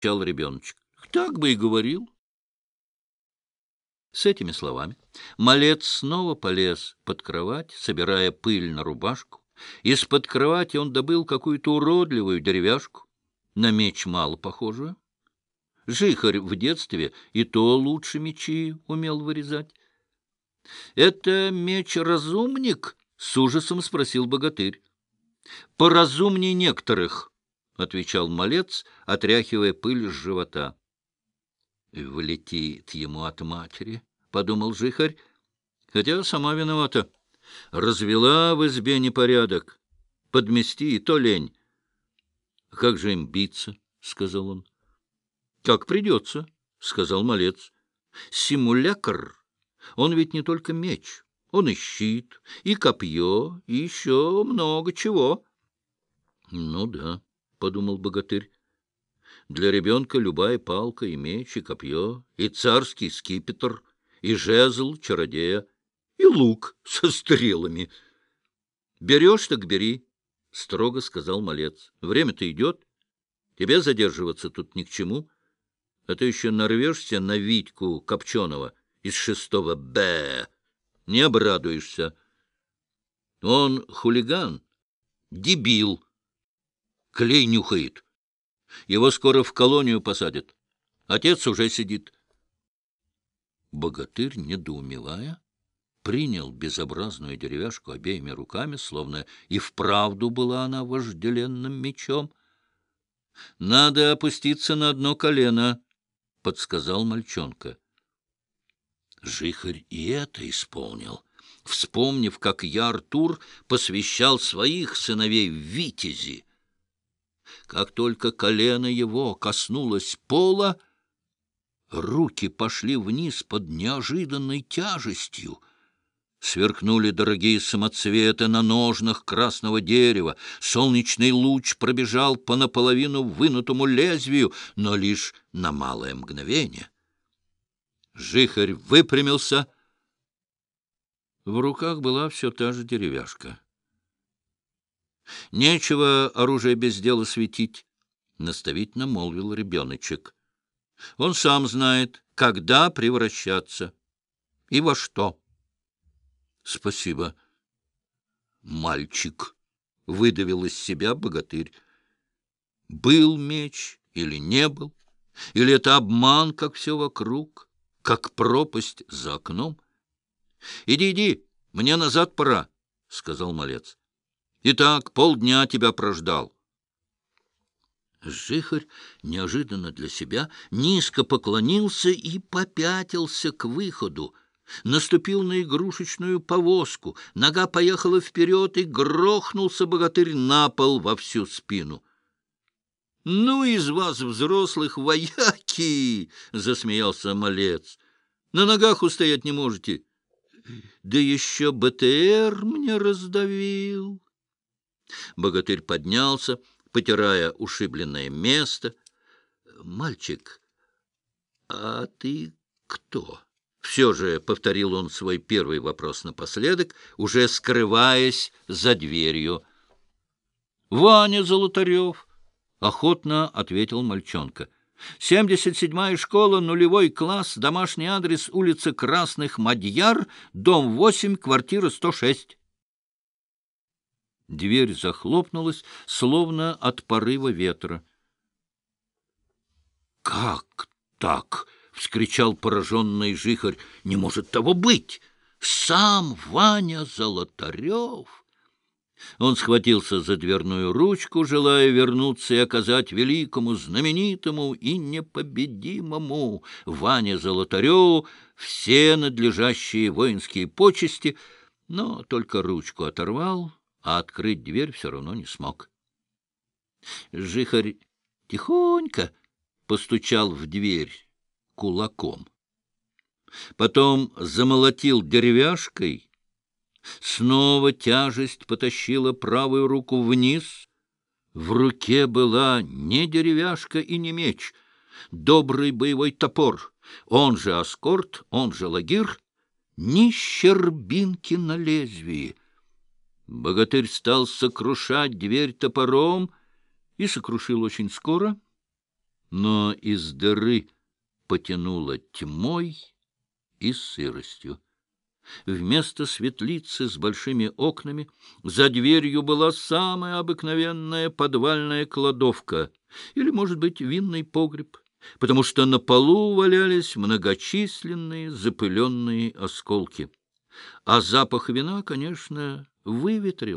отвечал ребеночек. — Так бы и говорил. С этими словами малец снова полез под кровать, собирая пыль на рубашку. Из-под кровати он добыл какую-то уродливую деревяшку, на меч мало похожую. Жихарь в детстве и то лучше мечи умел вырезать. — Это меч-разумник? — с ужасом спросил богатырь. — Поразумней некоторых, — отвечал малец, отряхивая пыль с живота. — Влетит ему от матери, — подумал жихарь, хотя сама виновата. Развела в избе непорядок. Подмести и то лень. — Как же им биться? — сказал он. — Как придется, — сказал малец. — Симулякр, он ведь не только меч, он и щит, и копье, и еще много чего. — Ну да, — подумал богатырь. Для ребенка любая палка и меч, и копье, и царский скипетр, и жезл чародея, и лук со стрелами. — Берешь, так бери, — строго сказал малец. — Время-то идет. Тебе задерживаться тут ни к чему. — а то еще нарвешься на Витьку Копченого из шестого Б. Не обрадуешься. Он хулиган, дебил, клей нюхает. Его скоро в колонию посадят. Отец уже сидит. Богатырь, недоумевая, принял безобразную деревяшку обеими руками, словно и вправду была она вожделенным мечом. — Надо опуститься на одно колено, — подсказал мальчонка. Жихарь и это исполнил, вспомнив, как я, Артур, посвящал своих сыновей в витязи. Как только колено его коснулось пола, руки пошли вниз под неожиданной тяжестью — Сверкнули дорогие самоцветы на ножнах красного дерева. Солнечный луч пробежал по наполовину вынутому лезвию, но лишь на малое мгновение. Жихарь выпрямился. В руках была все та же деревяшка. «Нечего оружие без дела светить», — наставительно молвил ребеночек. «Он сам знает, когда превращаться и во что». — Спасибо. — Мальчик, — выдавил из себя богатырь. Был меч или не был? Или это обман, как все вокруг, как пропасть за окном? — Иди, иди, мне назад пора, — сказал малец. — Итак, полдня тебя прождал. Жихарь неожиданно для себя низко поклонился и попятился к выходу наступил на игрушечную повозку, нога поехала вперед, и грохнулся богатырь на пол во всю спину. — Ну, из вас, взрослых, вояки! — засмеялся малец. — На ногах устоять не можете. Да еще БТР мне раздавил. Богатырь поднялся, потирая ушибленное место. — Мальчик, а ты кто? — все же повторил он свой первый вопрос напоследок, уже скрываясь за дверью. — Ваня Золотарев, — охотно ответил мальчонка. — Семьдесят седьмая школа, нулевой класс, домашний адрес, улица Красных Мадьяр, дом восемь, квартира сто шесть. Дверь захлопнулась, словно от порыва ветра. — Как так? — вскричал пораженный жихарь. — Не может того быть! Сам Ваня Золотарев! Он схватился за дверную ручку, желая вернуться и оказать великому, знаменитому и непобедимому Ване Золотареву все надлежащие воинские почести, но только ручку оторвал, а открыть дверь все равно не смог. Жихарь тихонько постучал в дверь кулаком. Потом замолотил деревяшкой. Снова тяжесть потащила правую руку вниз. В руке была не деревяшка и не меч, добрый боевой топор, он же аскорт, он же лагир, ни щербинки на лезвии. Богатырь стал сокрушать дверь топором и сокрушил очень скоро — но из дыры потянуло тьмой и сыростью. Вместо светлицы с большими окнами за дверью была самая обыкновенная подвальная кладовка или, может быть, винный погреб, потому что на полу валялись многочисленные запыленные осколки. А запах вина, конечно, выветрил